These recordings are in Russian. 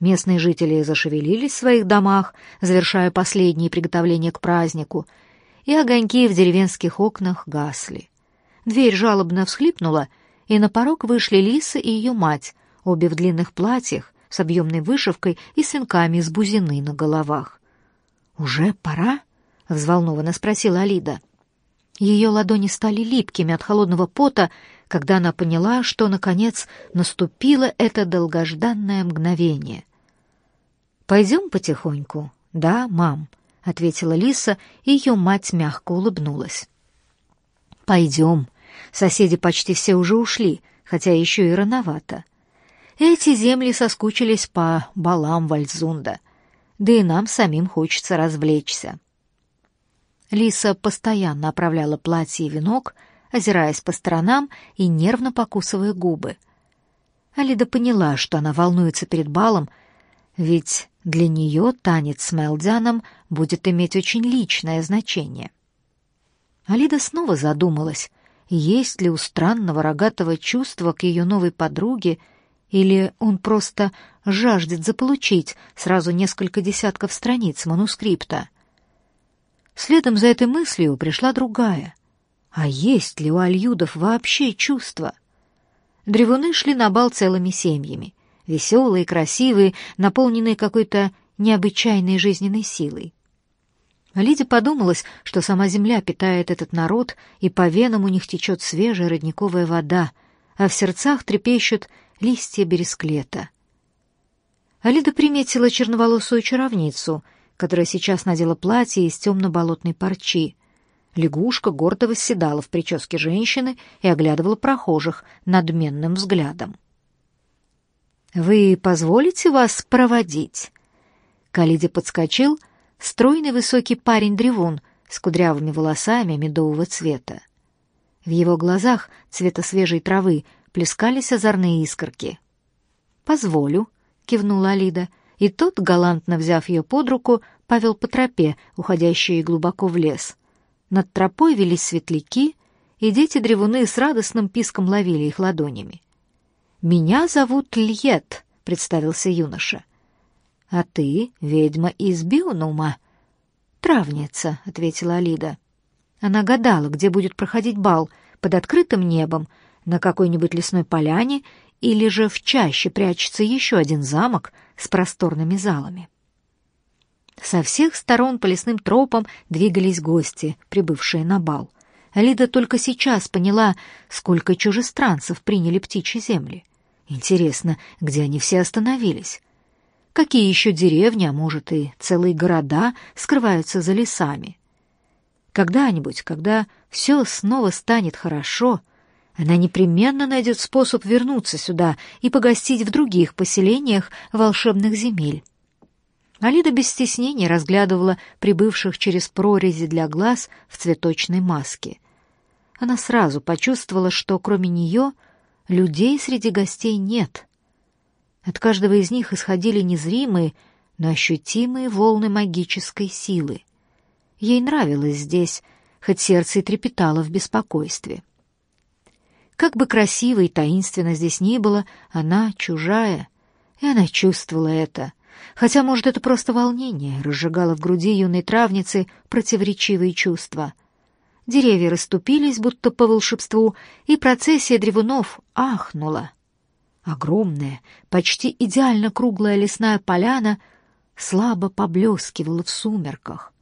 Местные жители зашевелились в своих домах, завершая последние приготовления к празднику, и огоньки в деревенских окнах гасли. Дверь жалобно всхлипнула, и на порог вышли Лиса и ее мать, обе в длинных платьях, с объемной вышивкой и с венками из бузины на головах. «Уже пора?» — взволнованно спросила Алида. Ее ладони стали липкими от холодного пота, когда она поняла, что, наконец, наступило это долгожданное мгновение. «Пойдем потихоньку?» «Да, мам», — ответила Лиса, и ее мать мягко улыбнулась. «Пойдем. Соседи почти все уже ушли, хотя еще и рановато. Эти земли соскучились по балам Вальзунда, да и нам самим хочется развлечься». Лиса постоянно оправляла платье и венок, озираясь по сторонам и нервно покусывая губы. Алида поняла, что она волнуется перед балом, ведь для нее танец с Мелдианом будет иметь очень личное значение. Алида снова задумалась, есть ли у странного рогатого чувства к ее новой подруге, или он просто жаждет заполучить сразу несколько десятков страниц манускрипта. Следом за этой мыслью пришла другая. А есть ли у альюдов вообще чувства? Древуны шли на бал целыми семьями, веселые, красивые, наполненные какой-то необычайной жизненной силой. Лиде подумалось, что сама земля питает этот народ, и по венам у них течет свежая родниковая вода, а в сердцах трепещут листья бересклета. Алида приметила черноволосую чаровницу — которая сейчас надела платье из темно-болотной парчи. Лягушка гордо восседала в прическе женщины и оглядывала прохожих надменным взглядом. «Вы позволите вас проводить?» К Алиде подскочил стройный высокий парень-древун с кудрявыми волосами медового цвета. В его глазах цвета свежей травы плескались озорные искорки. «Позволю», — кивнула Алида, и тот, галантно взяв ее под руку, повел по тропе, уходящей глубоко в лес. Над тропой велись светляки, и дети-древуны с радостным писком ловили их ладонями. «Меня зовут Льет», — представился юноша. «А ты ведьма из Бионума?» «Травница», — ответила Алида. Она гадала, где будет проходить бал, под открытым небом, на какой-нибудь лесной поляне или же в чаще прячется еще один замок с просторными залами. Со всех сторон по лесным тропам двигались гости, прибывшие на бал. Лида только сейчас поняла, сколько чужестранцев приняли птичьи земли. Интересно, где они все остановились? Какие еще деревни, а может и целые города скрываются за лесами? Когда-нибудь, когда все снова станет хорошо, она непременно найдет способ вернуться сюда и погостить в других поселениях волшебных земель. Алида без стеснения разглядывала прибывших через прорези для глаз в цветочной маске. Она сразу почувствовала, что кроме нее людей среди гостей нет. От каждого из них исходили незримые, но ощутимые волны магической силы. Ей нравилось здесь, хоть сердце и трепетало в беспокойстве. Как бы красиво и таинственно здесь ни было, она чужая, и она чувствовала это. Хотя, может, это просто волнение разжигало в груди юной травницы противоречивые чувства. Деревья расступились, будто по волшебству, и процессия древунов ахнула. Огромная, почти идеально круглая лесная поляна слабо поблескивала в сумерках,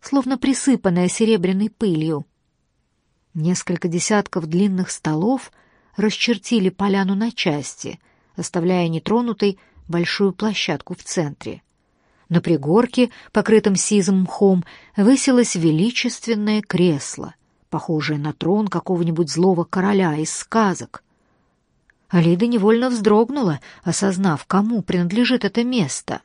словно присыпанная серебряной пылью. Несколько десятков длинных столов расчертили поляну на части, оставляя нетронутой большую площадку в центре. На пригорке, покрытом сизым мхом, высилось величественное кресло, похожее на трон какого-нибудь злого короля из сказок. Алида невольно вздрогнула, осознав, кому принадлежит это место.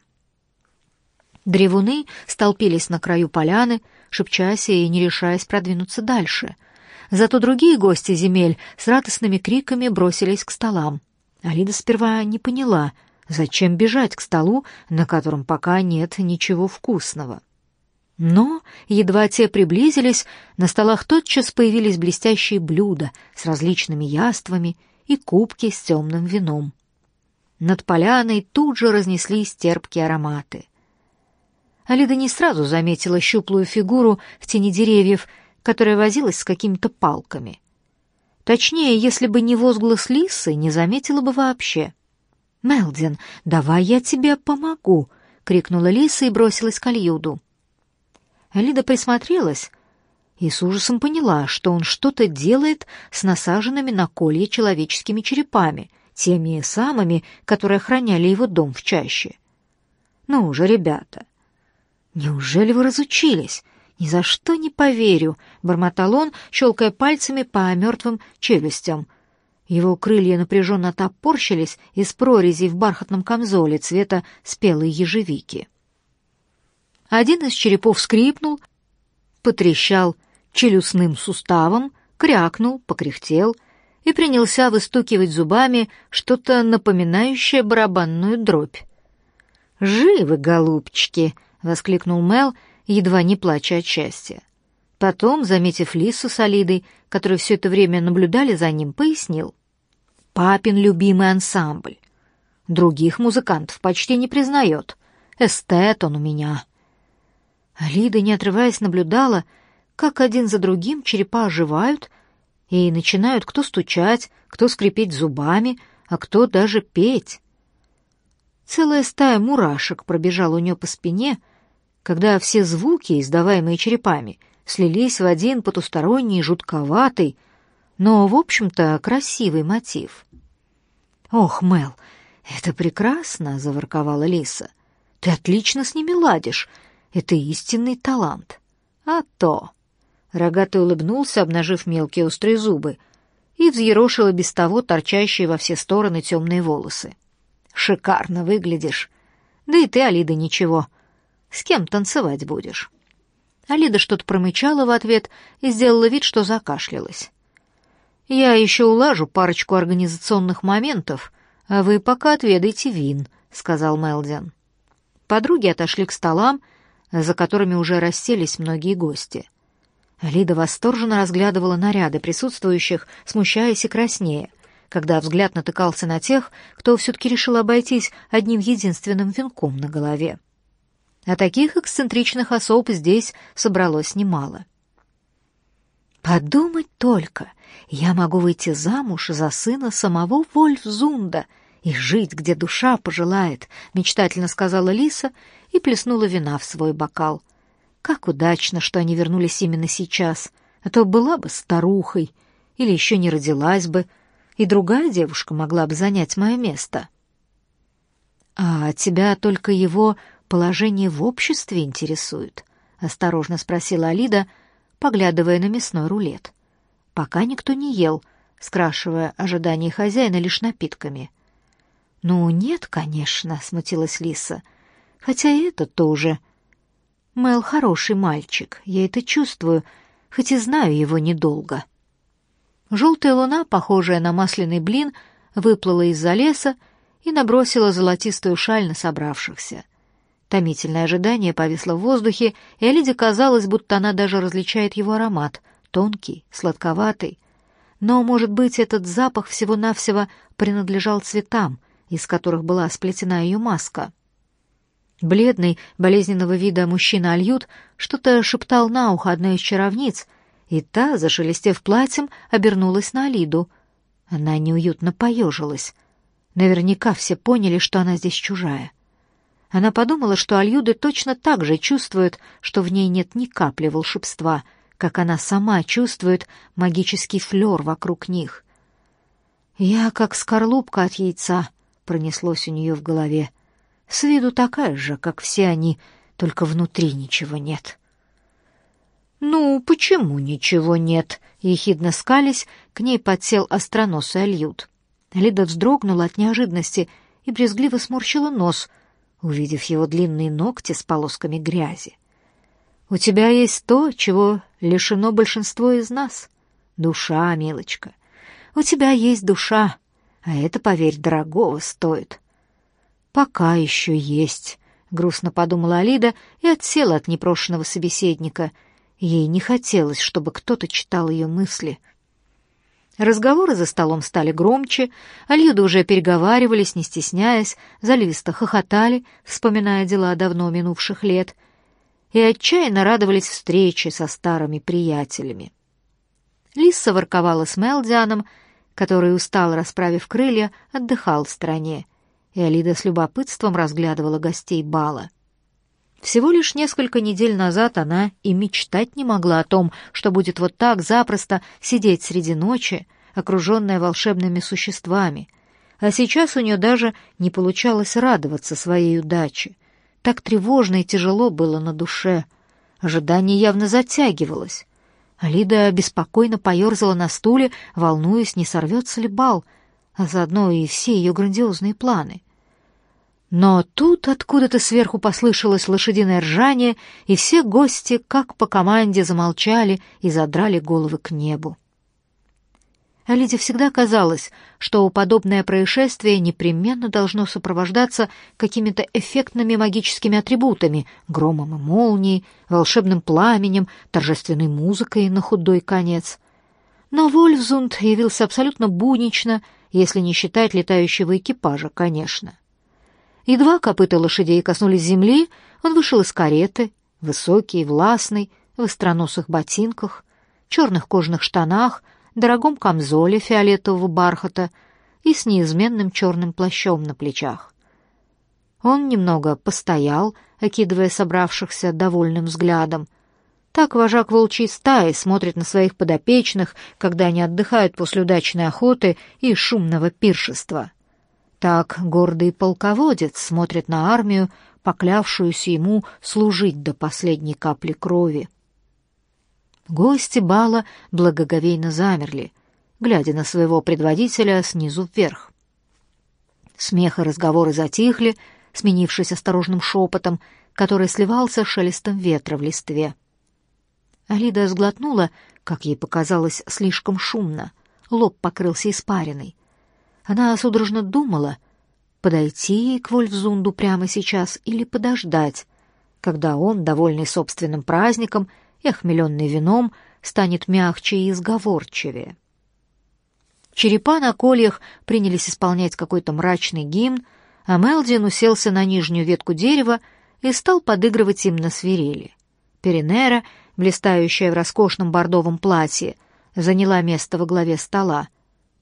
Древуны столпились на краю поляны, шепчась и не решаясь продвинуться дальше — Зато другие гости земель с радостными криками бросились к столам. Алида сперва не поняла, зачем бежать к столу, на котором пока нет ничего вкусного. Но, едва те приблизились, на столах тотчас появились блестящие блюда с различными яствами и кубки с темным вином. Над поляной тут же разнеслись терпкие ароматы. Алида не сразу заметила щуплую фигуру в тени деревьев, которая возилась с какими-то палками. Точнее, если бы не возглас лисы, не заметила бы вообще. «Мелдин, давай я тебе помогу!» — крикнула лиса и бросилась к Альюду. Алида присмотрелась и с ужасом поняла, что он что-то делает с насаженными на колье человеческими черепами, теми самыми, которые охраняли его дом в чаще. «Ну же, ребята, неужели вы разучились? Ни за что не поверю», — бормотал он, щелкая пальцами по мертвым челюстям. Его крылья напряженно топорщились из прорезей в бархатном камзоле цвета спелой ежевики. Один из черепов скрипнул, потрещал челюстным суставом, крякнул, покряхтел и принялся выстукивать зубами что-то напоминающее барабанную дробь. «Живы, голубчики!» — воскликнул Мел, едва не плача от счастья. Потом, заметив Лису с Алидой, которые все это время наблюдали за ним, пояснил. «Папин любимый ансамбль. Других музыкантов почти не признает. Эстет он у меня». Алида, не отрываясь, наблюдала, как один за другим черепа оживают и начинают кто стучать, кто скрипеть зубами, а кто даже петь. Целая стая мурашек пробежала у нее по спине, когда все звуки, издаваемые черепами, слились в один потусторонний, жутковатый, но, в общем-то, красивый мотив. «Ох, Мел, это прекрасно!» — заворковала Лиса. «Ты отлично с ними ладишь. Это истинный талант. А то...» Рогатый улыбнулся, обнажив мелкие острые зубы, и взъерошила без того торчащие во все стороны темные волосы. «Шикарно выглядишь. Да и ты, Алида, ничего. С кем танцевать будешь?» Алида что-то промычала в ответ и сделала вид, что закашлялась. «Я еще улажу парочку организационных моментов, а вы пока отведайте вин», — сказал Мелдин. Подруги отошли к столам, за которыми уже расселись многие гости. Лида восторженно разглядывала наряды присутствующих, смущаясь и краснея, когда взгляд натыкался на тех, кто все-таки решил обойтись одним единственным венком на голове. А таких эксцентричных особ здесь собралось немало. «Подумать только, я могу выйти замуж за сына самого Вольфзунда и жить, где душа пожелает», — мечтательно сказала Лиса и плеснула вина в свой бокал. Как удачно, что они вернулись именно сейчас, а то была бы старухой или еще не родилась бы, и другая девушка могла бы занять мое место. «А тебя только его положение в обществе интересует?» — осторожно спросила Алида, поглядывая на мясной рулет. Пока никто не ел, скрашивая ожидания хозяина лишь напитками. «Ну, нет, конечно», — смутилась Лиса, — Хотя и это тоже. Мэл хороший мальчик, я это чувствую, хоть и знаю его недолго. Желтая луна, похожая на масляный блин, выплыла из-за леса и набросила золотистую шаль на собравшихся. Томительное ожидание повисло в воздухе, и Элиде казалось, будто она даже различает его аромат, тонкий, сладковатый. Но, может быть, этот запах всего-навсего принадлежал цветам, из которых была сплетена ее маска — Бледный, болезненного вида мужчина Альют что-то шептал на ухо одной из чаровниц, и та, зашелестев платьем, обернулась на Алиду. Она неуютно поежилась. Наверняка все поняли, что она здесь чужая. Она подумала, что Альюды точно так же чувствуют, что в ней нет ни капли волшебства, как она сама чувствует магический флер вокруг них. «Я как скорлупка от яйца», — пронеслось у нее в голове. С виду такая же, как все они, только внутри ничего нет. «Ну, почему ничего нет?» — ехидно скались, к ней подсел остроносый Альют. Лида вздрогнула от неожиданности и брезгливо сморщила нос, увидев его длинные ногти с полосками грязи. «У тебя есть то, чего лишено большинство из нас. Душа, милочка. У тебя есть душа, а это, поверь, дорогого стоит». «Пока еще есть», — грустно подумала Алида и отсела от непрошенного собеседника. Ей не хотелось, чтобы кто-то читал ее мысли. Разговоры за столом стали громче, Альюды уже переговаривались, не стесняясь, заливисто хохотали, вспоминая дела давно минувших лет, и отчаянно радовались встрече со старыми приятелями. Лиса ворковала с Мелдианом, который, устал расправив крылья, отдыхал в стороне, и Алида с любопытством разглядывала гостей бала. Всего лишь несколько недель назад она и мечтать не могла о том, что будет вот так запросто сидеть среди ночи, окруженная волшебными существами. А сейчас у нее даже не получалось радоваться своей удаче. Так тревожно и тяжело было на душе. Ожидание явно затягивалось. Алида беспокойно поерзала на стуле, волнуясь, не сорвется ли бал, а заодно и все ее грандиозные планы. Но тут откуда-то сверху послышалось лошадиное ржание, и все гости, как по команде, замолчали и задрали головы к небу. Алиде всегда казалось, что подобное происшествие непременно должно сопровождаться какими-то эффектными магическими атрибутами — громом и молнией, волшебным пламенем, торжественной музыкой на худой конец. Но Вольфзунд явился абсолютно буднично, если не считать летающего экипажа, конечно. Едва копыта лошадей коснулись земли, он вышел из кареты, высокий, властный, в остроносых ботинках, черных кожаных штанах, дорогом камзоле фиолетового бархата и с неизменным черным плащом на плечах. Он немного постоял, окидывая собравшихся довольным взглядом. Так вожак волчьей стаи смотрит на своих подопечных, когда они отдыхают после удачной охоты и шумного пиршества. Так гордый полководец смотрит на армию, поклявшуюся ему служить до последней капли крови. Гости бала благоговейно замерли, глядя на своего предводителя снизу вверх. Смех и разговоры затихли, сменившись осторожным шепотом, который сливался шелестом ветра в листве. Алида сглотнула, как ей показалось, слишком шумно. Лоб покрылся испариной. Она судорожно думала, подойти к Вольфзунду прямо сейчас или подождать, когда он, довольный собственным праздником и охмеленный вином, станет мягче и изговорчивее. Черепа на кольях принялись исполнять какой-то мрачный гимн, а Мелдин уселся на нижнюю ветку дерева и стал подыгрывать им на свирели. Перенера, блистающая в роскошном бордовом платье, заняла место во главе стола,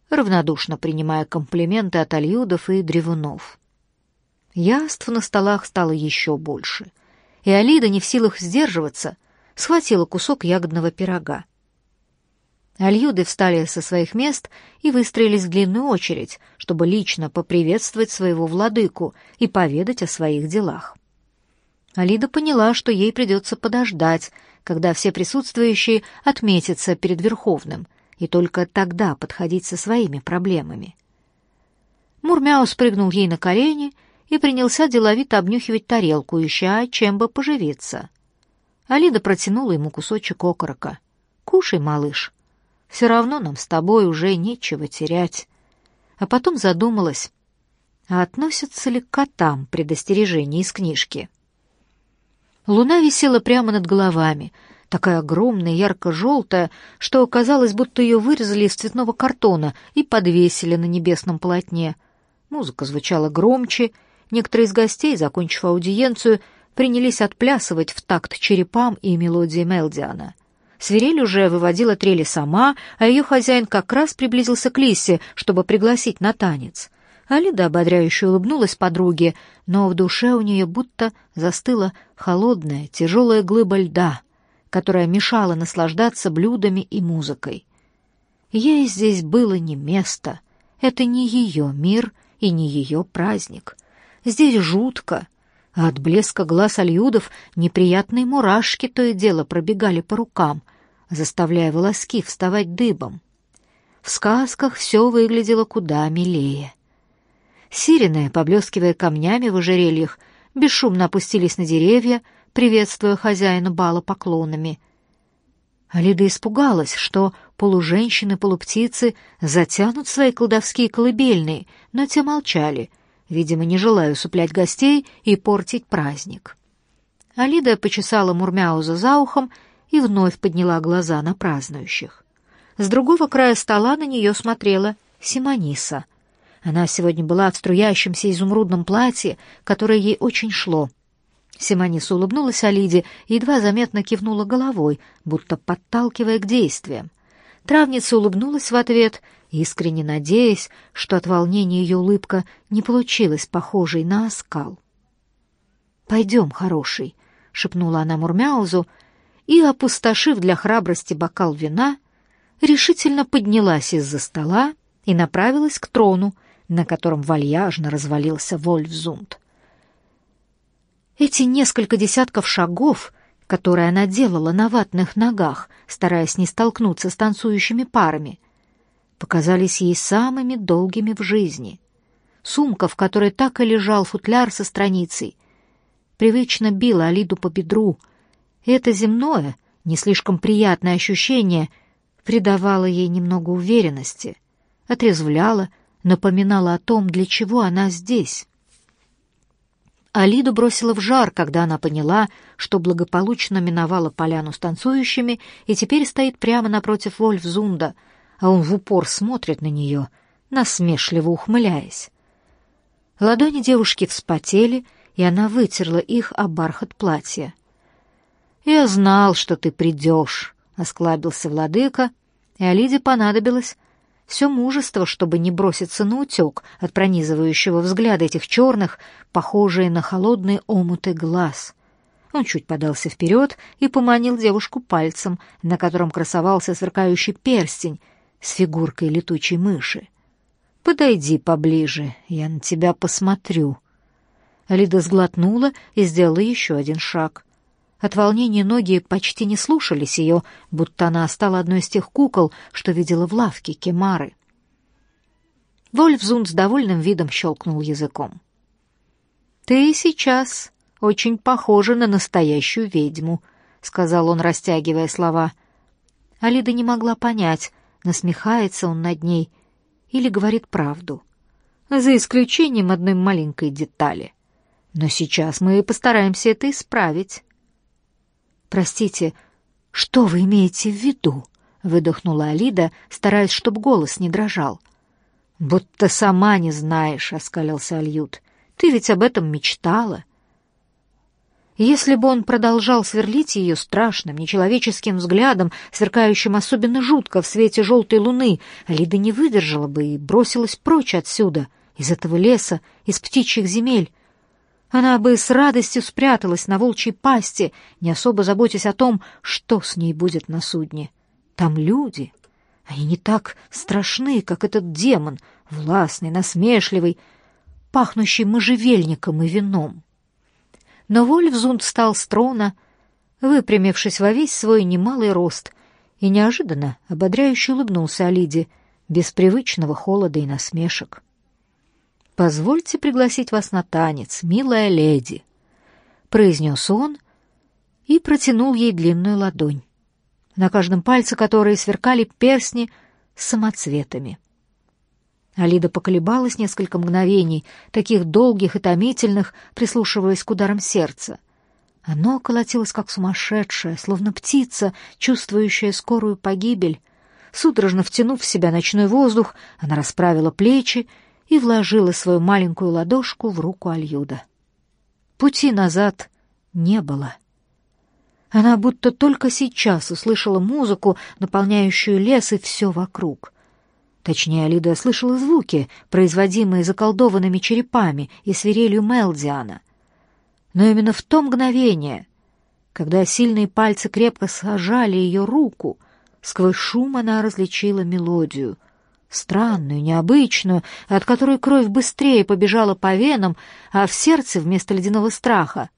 равнодушно принимая комплименты от альюдов и древунов. Яств на столах стало еще больше, и Алида, не в силах сдерживаться, схватила кусок ягодного пирога. Альюды встали со своих мест и выстроились в длинную очередь, чтобы лично поприветствовать своего владыку и поведать о своих делах. Алида поняла, что ей придется подождать, когда все присутствующие отметятся перед Верховным, и только тогда подходить со своими проблемами. Мурмяу спрыгнул ей на колени и принялся деловито обнюхивать тарелку, ища, чем бы поживиться. Алида протянула ему кусочек окорока. «Кушай, малыш. Все равно нам с тобой уже нечего терять». А потом задумалась, а относятся ли к котам предостережения из книжки? Луна висела прямо над головами, такая огромная, ярко-желтая, что казалось, будто ее вырезали из цветного картона и подвесили на небесном полотне. Музыка звучала громче, некоторые из гостей, закончив аудиенцию, принялись отплясывать в такт черепам и мелодии Мелдиана. Свирель уже выводила трели сама, а ее хозяин как раз приблизился к Лисе, чтобы пригласить на танец. Алида ободряюще улыбнулась подруге, но в душе у нее будто застыла холодная, тяжелая глыба льда — которая мешала наслаждаться блюдами и музыкой. Ей здесь было не место, это не ее мир и не ее праздник. Здесь жутко, а от блеска глаз альюдов неприятные мурашки то и дело пробегали по рукам, заставляя волоски вставать дыбом. В сказках все выглядело куда милее. Сирены, поблескивая камнями в ожерельях, бесшумно опустились на деревья, приветствуя хозяина бала поклонами. Алида испугалась, что полуженщины-полуптицы затянут свои колдовские колыбельные, но те молчали, видимо, не желая усыплять гостей и портить праздник. Алида почесала Мурмяуза за ухом и вновь подняла глаза на празднующих. С другого края стола на нее смотрела Симониса. Она сегодня была в струящемся изумрудном платье, которое ей очень шло. Симониса улыбнулась Алиде и едва заметно кивнула головой, будто подталкивая к действиям. Травница улыбнулась в ответ, искренне надеясь, что от волнения ее улыбка не получилась похожей на оскал. «Пойдем, хороший», — шепнула она Мурмяузу, и, опустошив для храбрости бокал вина, решительно поднялась из-за стола и направилась к трону, на котором вальяжно развалился Вольфзунд. Эти несколько десятков шагов, которые она делала на ватных ногах, стараясь не столкнуться с танцующими парами, показались ей самыми долгими в жизни. Сумка, в которой так и лежал футляр со страницей, привычно била Алиду по бедру, и это земное, не слишком приятное ощущение придавало ей немного уверенности, отрезвляло, напоминало о том, для чего она здесь. Алиду бросила в жар, когда она поняла, что благополучно миновала поляну с танцующими и теперь стоит прямо напротив Вольфзунда, а он в упор смотрит на нее, насмешливо ухмыляясь. Ладони девушки вспотели, и она вытерла их о бархат платья. «Я знал, что ты придешь», — осклабился владыка, и Алиде понадобилось все мужество, чтобы не броситься на утек от пронизывающего взгляда этих черных, похожие на холодные омуты глаз. Он чуть подался вперед и поманил девушку пальцем, на котором красовался сверкающий перстень с фигуркой летучей мыши. «Подойди поближе, я на тебя посмотрю». Лида сглотнула и сделала еще один шаг. От волнения ноги почти не слушались ее, будто она стала одной из тех кукол, что видела в лавке Кемары. Вольфзун с довольным видом щелкнул языком. «Ты сейчас очень похожа на настоящую ведьму», — сказал он, растягивая слова. Алида не могла понять, насмехается он над ней или говорит правду, за исключением одной маленькой детали. Но сейчас мы постараемся это исправить. «Простите, что вы имеете в виду?» — выдохнула Алида, стараясь, чтобы голос не дрожал. «Будто сама не знаешь», — оскалился Альют. «Ты ведь об этом мечтала». Если бы он продолжал сверлить ее страшным, нечеловеческим взглядом, сверкающим особенно жутко в свете желтой луны, Алида не выдержала бы и бросилась прочь отсюда, из этого леса, из птичьих земель, она бы с радостью спряталась на волчьей пасти, не особо заботясь о том, что с ней будет на судне. Там люди. Они не так страшны, как этот демон, властный, насмешливый, пахнущий можжевельником и вином. Но Вольфзунд встал с трона, выпрямившись во весь свой немалый рост, и неожиданно ободряюще улыбнулся Алиде, без привычного холода и насмешек. «Позвольте пригласить вас на танец, милая леди», — произнес он и протянул ей длинную ладонь, на каждом пальце которой сверкали перстни с самоцветами. Алида поколебалась несколько мгновений, таких долгих и томительных, прислушиваясь к ударам сердца. Оно колотилось как сумасшедшее, словно птица, чувствующая скорую погибель. Судорожно втянув в себя ночной воздух, она расправила плечи и вложила свою маленькую ладошку в руку Альюда. Пути назад не было. Она будто только сейчас услышала музыку, наполняющую лес и все вокруг. Точнее, Алида слышала звуки, производимые заколдованными черепами и свирелью Мелдиана. Но именно в то мгновение, когда сильные пальцы крепко сажали ее руку, сквозь шум она различила мелодию — странную, необычную, от которой кровь быстрее побежала по венам, а в сердце вместо ледяного страха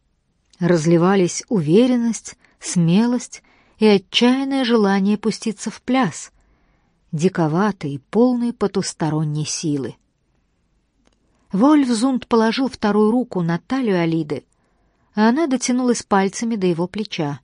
разливались уверенность, смелость и отчаянное желание пуститься в пляс, диковатый и полный потусторонней силы. Вольфзунд положил вторую руку на талию Алиды, а она дотянулась пальцами до его плеча.